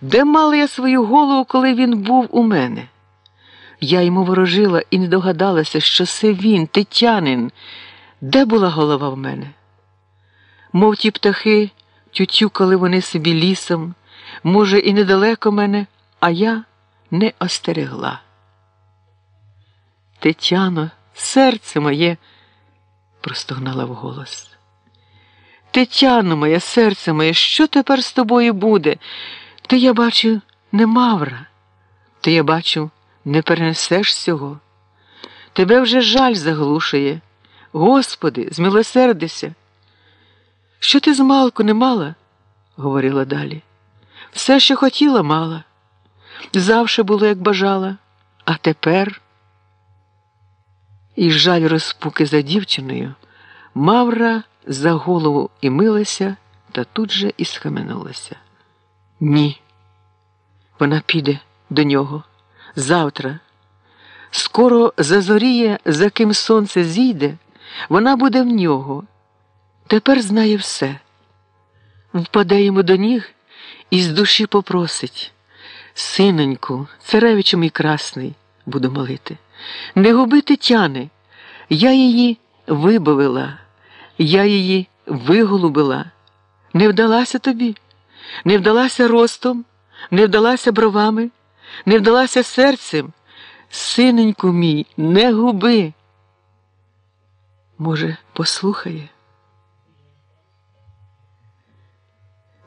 Де мала я свою голову, коли він був у мене? Я йому ворожила і не догадалася, що це він, тетянин. Де була голова в мене? Мов ті птахи тютюкали вони собі лісом, може, і недалеко мене, а я не остерегла. Тетяно, серце моє, простогнала вголос. Тетяно, моє серце моє, що тепер з тобою буде? Ти, я бачу, не мавра, ти, я бачу, не перенесеш цього. Тебе вже жаль заглушує. Господи, змилосердися. Що ти змалку не мала? говорила далі. Все, що хотіла, мала. Завше було, як бажала, а тепер. І жаль розпуки за дівчиною, Мавра за голову і милася, та тут же і схаменулася. Ні. Вона піде до нього завтра. Скоро зазоріє, за ким сонце зійде, вона буде в нього. Тепер знає все. Впаде йому до ніг і з душі попросить. Синоньку, царевичу мій красний, буду молити. Не губи Тетяни. Я її вибавила, я її виголубила. Не вдалася тобі, не вдалася ростом, не вдалася бровами, не вдалася серцем. Синеньку мій, не губи. Може, послухає?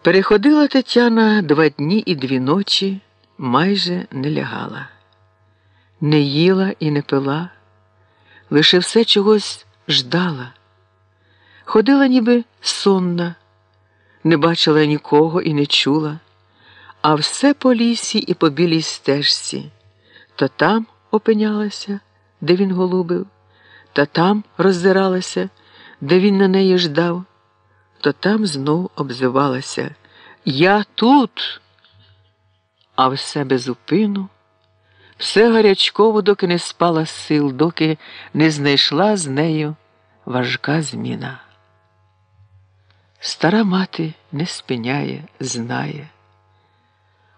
Переходила Тетяна два дні і дві ночі, майже не лягала, не їла і не пила, лише все чогось ждала. Ходила, ніби сонна, не бачила нікого і не чула, а все по лісі і по білій стежці. То там опинялася, де він голубив, то там роззиралася, де він на неї ждав, то там знов обзивалася. Я тут, а все без упину, все гарячково, доки не спала сил, доки не знайшла з нею важка зміна. Стара мати не спиняє, знає.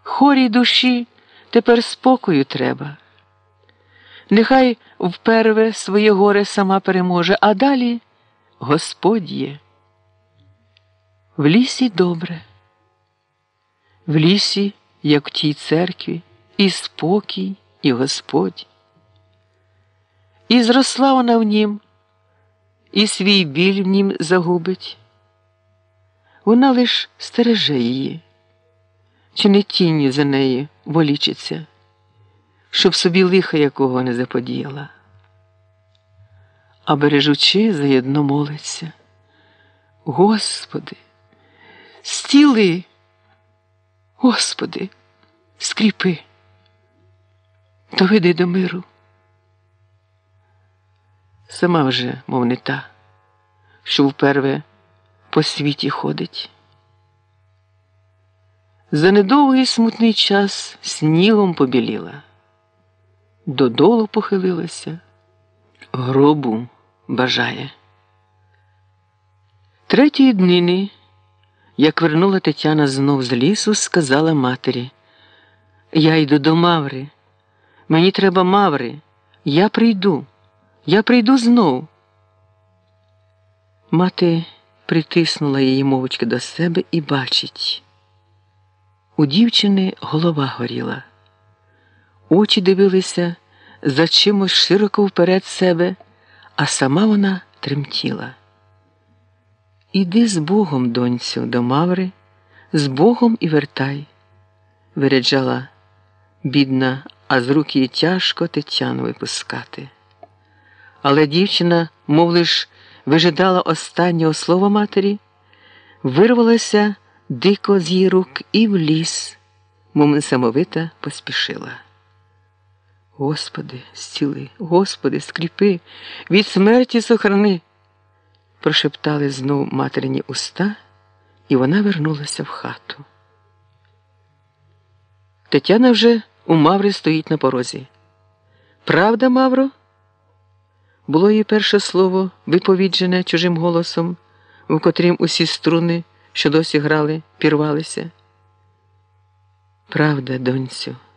Хорій душі тепер спокою треба. Нехай вперве своє горе сама переможе, а далі Господь є. В лісі добре, в лісі, як в тій церкві, і спокій, і Господь. І зросла вона в нім, і свій біль в нім загубить. Вона лиш стереже її, чи не тінню за неї волічиться, щоб собі лиха якого не заподіяла. А бережучи, заєдно молиться. Господи, стіли, Господи, скріпи, доведи до миру. Сама вже, мов не та, що вперве по світі ходить. За недовгий смутний час снігом побіліла, додолу похилилася, гробу бажає. Третьої днини, як вернула Тетяна знов з лісу, сказала матері: Я йду до Маври, мені треба Маври, я прийду, я прийду знов. Мати притиснула її мовочки до себе і бачить. У дівчини голова горіла, очі дивилися за чимось широко вперед себе, а сама вона тремтіла. Іди з Богом, доньцю, до Маври, з Богом і вертай, виряджала бідна, а з рук її тяжко Тетяну випускати. Але дівчина, мов лиш вижидала останнього слова матері, вирвалася дико з її рук і в ліс, мов несамовита поспішила. Господи, зціли, Господи, скріпи, від смерті сохрани, прошептали знов материні уста, і вона вернулася в хату. Тетяна вже у Маври стоїть на порозі. Правда, Мавро? Було її перше слово, виповіджене чужим голосом, в котрім усі струни, що досі грали, пірвалися. Правда, донцю.